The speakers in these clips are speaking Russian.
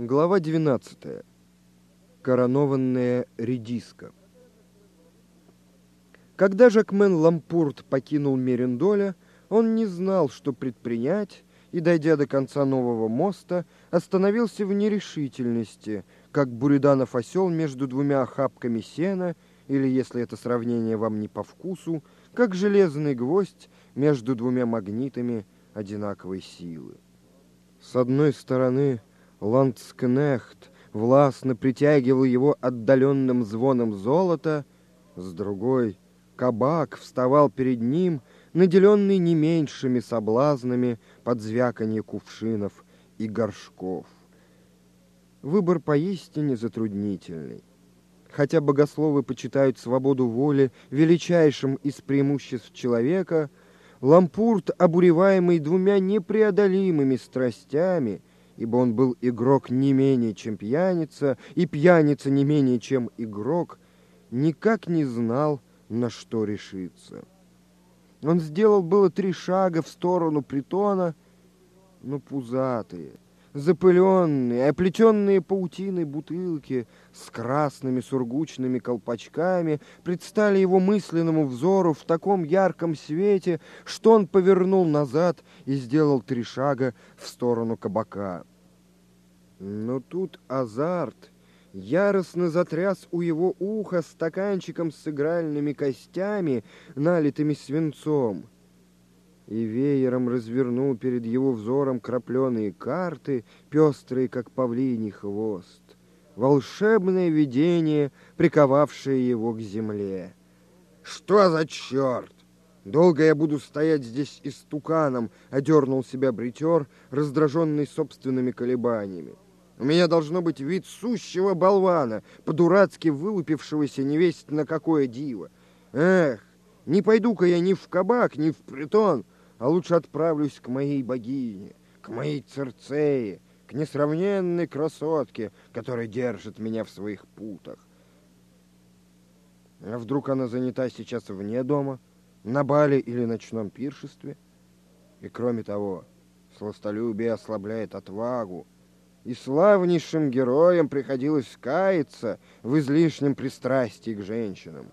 Глава 12. Коронованная редиска. Когда Жакмен Лампурт покинул Мерендоля, он не знал, что предпринять, и, дойдя до конца нового моста, остановился в нерешительности, как Буриданов осел между двумя охапками сена, или, если это сравнение вам не по вкусу, как железный гвоздь между двумя магнитами одинаковой силы. С одной стороны, Ландскнехт властно притягивал его отдаленным звоном золота, с другой — кабак вставал перед ним, наделенный не меньшими соблазнами под звяканье кувшинов и горшков. Выбор поистине затруднительный. Хотя богословы почитают свободу воли величайшим из преимуществ человека, Лампурт, обуреваемый двумя непреодолимыми страстями — ибо он был игрок не менее, чем пьяница, и пьяница не менее, чем игрок, никак не знал, на что решиться. Он сделал было три шага в сторону притона, но пузатые, запыленные, оплетенные паутиной бутылки с красными сургучными колпачками предстали его мысленному взору в таком ярком свете, что он повернул назад и сделал три шага в сторону кабака. Но тут азарт яростно затряс у его уха стаканчиком с игральными костями, налитыми свинцом, и веером развернул перед его взором крапленые карты, пестрые, как павлиний хвост. Волшебное видение, приковавшее его к земле. «Что за черт? Долго я буду стоять здесь истуканом», — одернул себя бритер, раздраженный собственными колебаниями. У меня должно быть вид сущего болвана, по-дурацки вылупившегося невесть на какое диво. Эх, не пойду-ка я ни в кабак, ни в притон, а лучше отправлюсь к моей богине, к моей Церцее, к несравненной красотке, которая держит меня в своих путах. А вдруг она занята сейчас вне дома, на бале или ночном пиршестве? И кроме того, сластолюбие ослабляет отвагу, и славнейшим героям приходилось каяться в излишнем пристрастии к женщинам.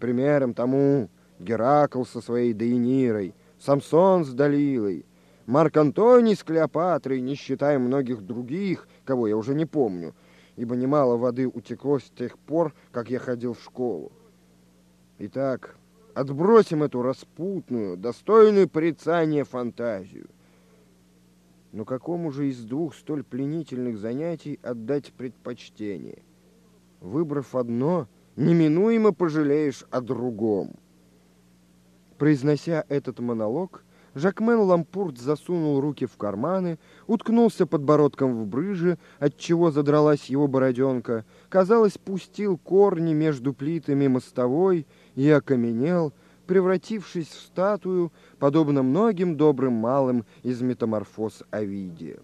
Примером тому Геракл со своей Дейнирой, Самсон с Далилой, Марк Антоний с Клеопатрой, не считая многих других, кого я уже не помню, ибо немало воды утекло с тех пор, как я ходил в школу. Итак, отбросим эту распутную, достойную порицания фантазию. Но какому же из двух столь пленительных занятий отдать предпочтение? Выбрав одно, неминуемо пожалеешь о другом. Произнося этот монолог, Жакмен Лампурт засунул руки в карманы, уткнулся подбородком в брыжи, отчего задралась его бороденка, казалось, пустил корни между плитами мостовой и окаменел, превратившись в статую, подобно многим добрым малым из метаморфоз Овидия.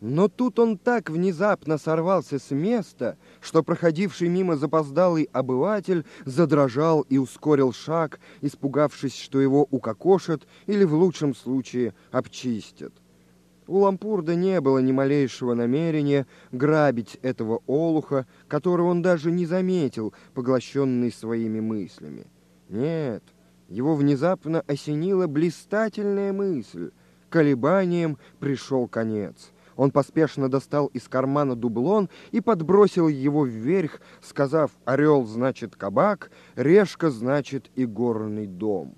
Но тут он так внезапно сорвался с места, что проходивший мимо запоздалый обыватель задрожал и ускорил шаг, испугавшись, что его укокошат или в лучшем случае обчистят. У Лампурда не было ни малейшего намерения грабить этого олуха, которого он даже не заметил, поглощенный своими мыслями. Нет, — его внезапно осенила блистательная мысль. Колебанием пришел конец. Он поспешно достал из кармана дублон и подбросил его вверх, сказав «Орел значит кабак, решка значит и горный дом».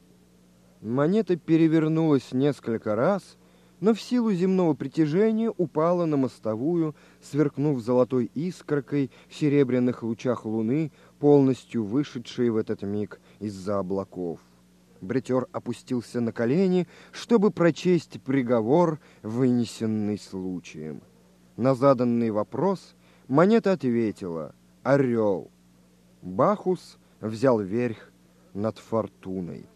Монета перевернулась несколько раз, но в силу земного притяжения упала на мостовую, сверкнув золотой искоркой в серебряных лучах луны, полностью вышедшей в этот миг из-за облаков. Бретер опустился на колени, чтобы прочесть приговор, вынесенный случаем. На заданный вопрос монета ответила «Орел». Бахус взял верх над фортуной.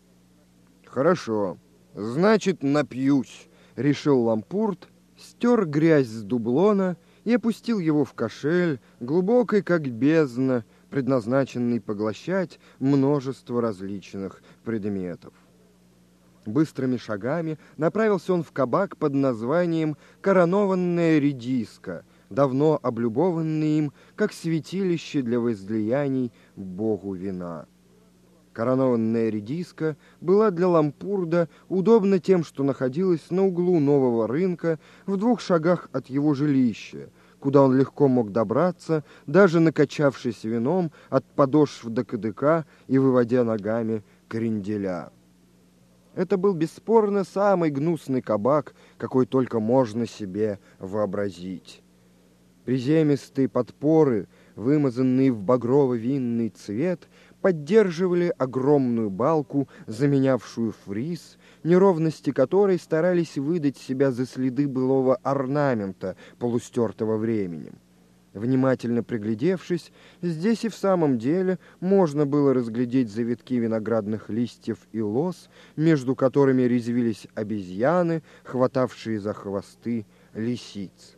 «Хорошо, значит, напьюсь», — решил Лампурт, стер грязь с дублона и опустил его в кошель, глубокой, как бездна, предназначенный поглощать множество различных предметов. Быстрыми шагами направился он в кабак под названием «Коронованная редиска», давно облюбованный им как святилище для возлияний Богу вина. Коронованная редиска была для Лампурда удобна тем, что находилась на углу нового рынка в двух шагах от его жилища, куда он легко мог добраться, даже накачавшись вином от подошв до кадыка и выводя ногами кренделя. Это был бесспорно самый гнусный кабак, какой только можно себе вообразить. Приземистые подпоры, вымазанные в багрово-винный цвет, поддерживали огромную балку, заменявшую фриз, неровности которой старались выдать себя за следы былого орнамента, полустертого временем. Внимательно приглядевшись, здесь и в самом деле можно было разглядеть завитки виноградных листьев и лоз, между которыми резвились обезьяны, хватавшие за хвосты лисиц.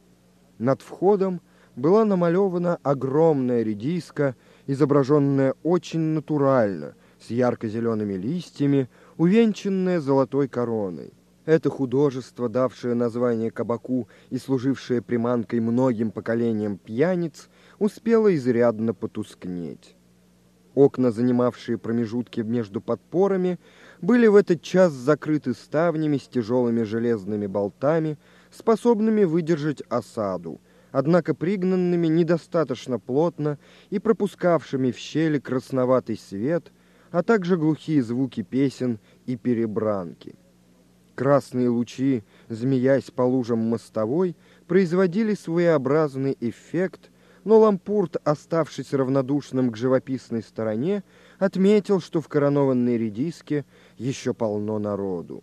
Над входом была намалевана огромная редиска, изображенная очень натурально, с ярко-зелеными листьями, увенчанная золотой короной. Это художество, давшее название кабаку и служившее приманкой многим поколениям пьяниц, успело изрядно потускнеть. Окна, занимавшие промежутки между подпорами, были в этот час закрыты ставнями с тяжелыми железными болтами, способными выдержать осаду, однако пригнанными недостаточно плотно и пропускавшими в щели красноватый свет, а также глухие звуки песен и перебранки. Красные лучи, змеясь по лужам мостовой, производили своеобразный эффект, но Лампурт, оставшись равнодушным к живописной стороне, отметил, что в коронованной редиске еще полно народу.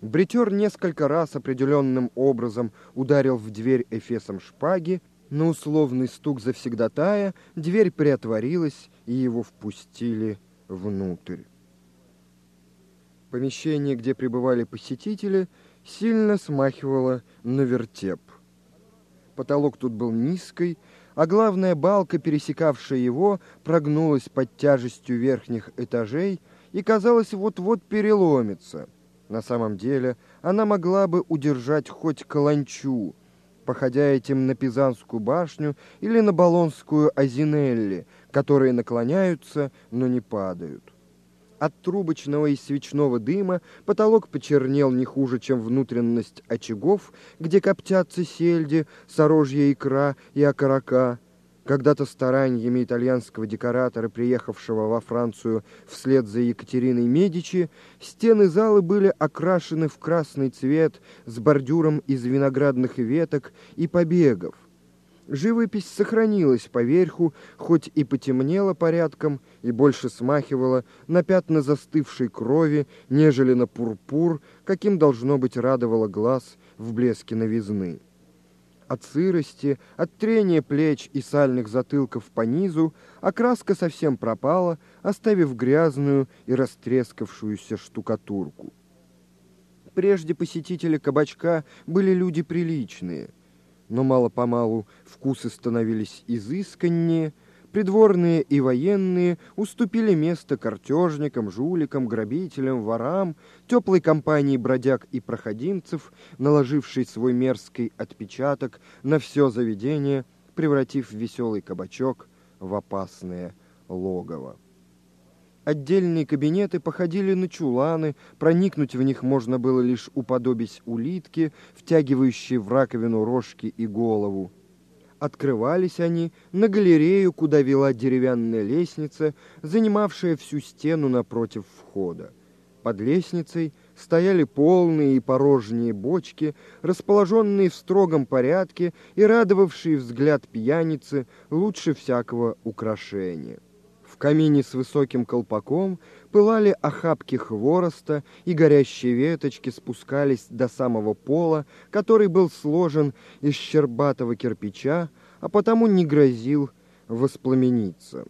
Бритер несколько раз определенным образом ударил в дверь эфесом шпаги, на условный стук завсегдатая дверь приотворилась, и его впустили внутрь. Помещение, где пребывали посетители, сильно смахивало на вертеп. Потолок тут был низкий, а главная балка, пересекавшая его, прогнулась под тяжестью верхних этажей и, казалось, вот-вот переломится – на самом деле она могла бы удержать хоть каланчу, походя этим на Пизанскую башню или на Болонскую Азинелли, которые наклоняются, но не падают. От трубочного и свечного дыма потолок почернел не хуже, чем внутренность очагов, где коптятся сельди, сорожья икра и окорока, когда-то стараниями итальянского декоратора, приехавшего во Францию вслед за Екатериной Медичи, стены залы были окрашены в красный цвет с бордюром из виноградных веток и побегов. Живопись сохранилась поверху, хоть и потемнела порядком и больше смахивала на пятна застывшей крови, нежели на пурпур, каким должно быть радовало глаз в блеске новизны. От сырости, от трения плеч и сальных затылков по низу окраска совсем пропала, оставив грязную и растрескавшуюся штукатурку. Прежде посетители кабачка были люди приличные, но мало-помалу вкусы становились изысканнее – Придворные и военные уступили место картежникам, жуликам, грабителям, ворам, теплой компании бродяг и проходимцев, наложившей свой мерзкий отпечаток на все заведение, превратив веселый кабачок в опасное логово. Отдельные кабинеты походили на чуланы, проникнуть в них можно было лишь уподобись улитки, втягивающей в раковину рожки и голову. Открывались они на галерею, куда вела деревянная лестница, занимавшая всю стену напротив входа. Под лестницей стояли полные и порожние бочки, расположенные в строгом порядке и радовавшие взгляд пьяницы лучше всякого украшения. В камине с высоким колпаком пылали охапки хвороста, и горящие веточки спускались до самого пола, который был сложен из щербатого кирпича, а потому не грозил воспламениться.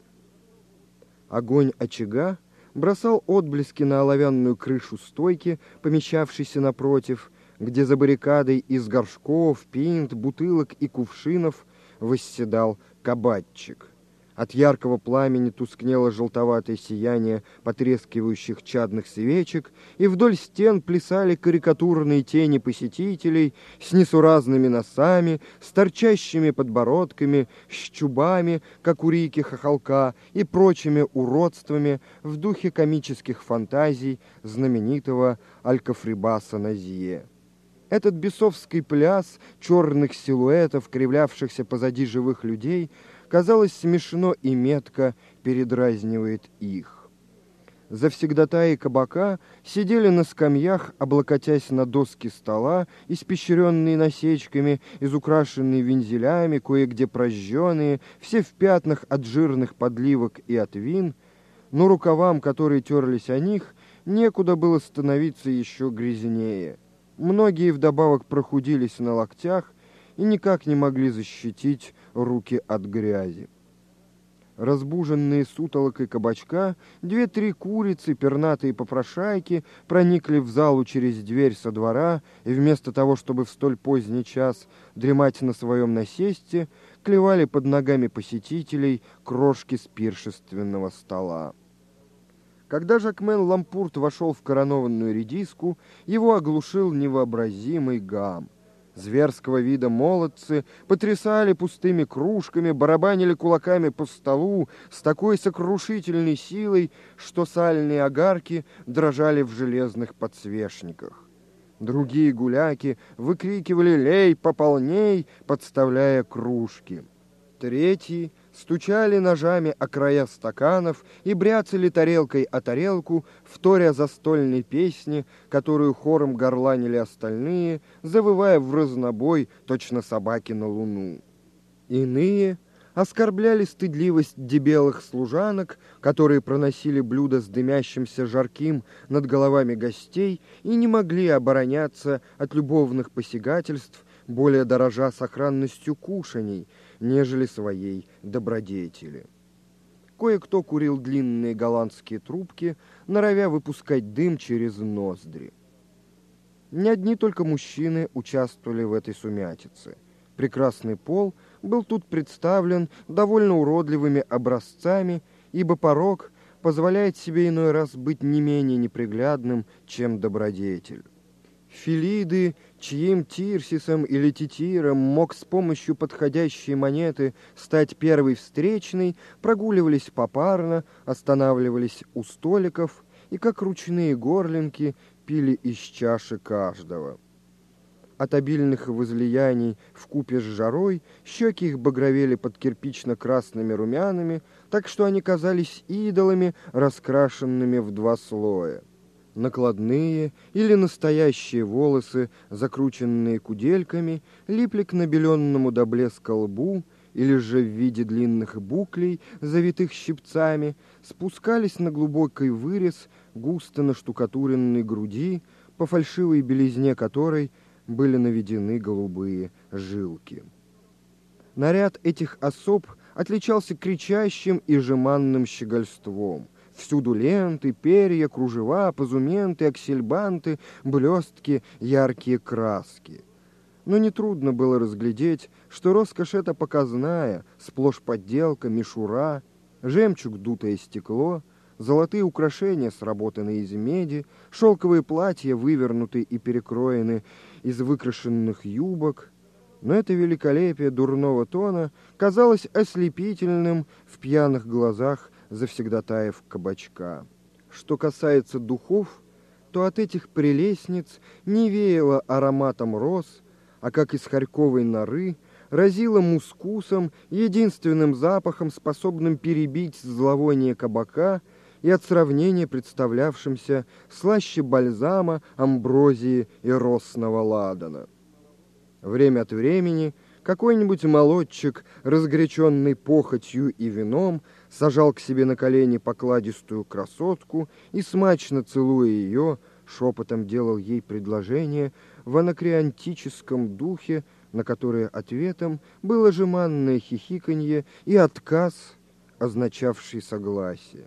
Огонь очага бросал отблески на оловянную крышу стойки, помещавшейся напротив, где за баррикадой из горшков, пинт, бутылок и кувшинов восседал кабатчик. От яркого пламени тускнело желтоватое сияние потрескивающих чадных свечек, и вдоль стен плясали карикатурные тени посетителей с несуразными носами, с торчащими подбородками, с чубами, как у Рики Хохолка, и прочими уродствами в духе комических фантазий знаменитого Алькафрибаса Назье. Этот бесовский пляс черных силуэтов, кривлявшихся позади живых людей – казалось, смешно и метко передразнивает их. Завсегдатаи кабака сидели на скамьях, облокотясь на доски стола, испещренные насечками, изукрашенные вензелями, кое-где прожженные, все в пятнах от жирных подливок и от вин, но рукавам, которые терлись о них, некуда было становиться еще грязнее. Многие вдобавок прохудились на локтях и никак не могли защитить руки от грязи. Разбуженные сутолокой кабачка, две-три курицы, пернатые попрошайки, проникли в залу через дверь со двора и вместо того, чтобы в столь поздний час дремать на своем насесте, клевали под ногами посетителей крошки с пиршественного стола. Когда Жакмен Лампурт вошел в коронованную редиску, его оглушил невообразимый гам. Зверского вида молодцы потрясали пустыми кружками, барабанили кулаками по столу с такой сокрушительной силой, что сальные огарки дрожали в железных подсвечниках. Другие гуляки выкрикивали «Лей, пополней!», подставляя кружки. Третьи стучали ножами о края стаканов и бряцали тарелкой о тарелку, вторя застольной песни, которую хором горланили остальные, завывая в разнобой точно собаки на луну. Иные оскорбляли стыдливость дебелых служанок, которые проносили блюда с дымящимся жарким над головами гостей и не могли обороняться от любовных посягательств, более дорожа сохранностью кушаний – нежели своей добродетели. Кое-кто курил длинные голландские трубки, норовя выпускать дым через ноздри. Не одни только мужчины участвовали в этой сумятице. Прекрасный пол был тут представлен довольно уродливыми образцами, ибо порог позволяет себе иной раз быть не менее неприглядным, чем добродетель. Филиды, чьим Тирсисом или Титиром мог с помощью подходящей монеты стать первой встречной, прогуливались попарно, останавливались у столиков и, как ручные горлинки, пили из чаши каждого. От обильных возлияний в купе с жарой щеки их багровели под кирпично-красными румянами, так что они казались идолами, раскрашенными в два слоя накладные или настоящие волосы, закрученные кудельками, липли к набеленному до блеска лбу, или же в виде длинных буклей, завитых щипцами, спускались на глубокий вырез густо наштукатуренной груди, по фальшивой белизне которой были наведены голубые жилки. Наряд этих особ отличался кричащим и жеманным щегольством. Всюду ленты, перья, кружева, позументы, аксельбанты, блестки, яркие краски. Но нетрудно было разглядеть, что роскошь эта показная, сплошь подделка, мишура, жемчуг дутое стекло, золотые украшения, сработанные из меди, шелковые платья, вывернуты и перекроены из выкрашенных юбок. Но это великолепие дурного тона казалось ослепительным в пьяных глазах завсегдатаев кабачка. Что касается духов, то от этих прелестниц не веяло ароматом роз, а как из харьковой норы разило мускусом, единственным запахом, способным перебить зловоние кабака и от сравнения представлявшимся слаще бальзама, амброзии и росного ладана. Время от времени какой-нибудь молодчик, разгоряченный похотью и вином, сажал к себе на колени покладистую красотку и, смачно целуя ее, шепотом делал ей предложение в анакреантическом духе, на которое ответом было жеманное хихиканье и отказ, означавший согласие.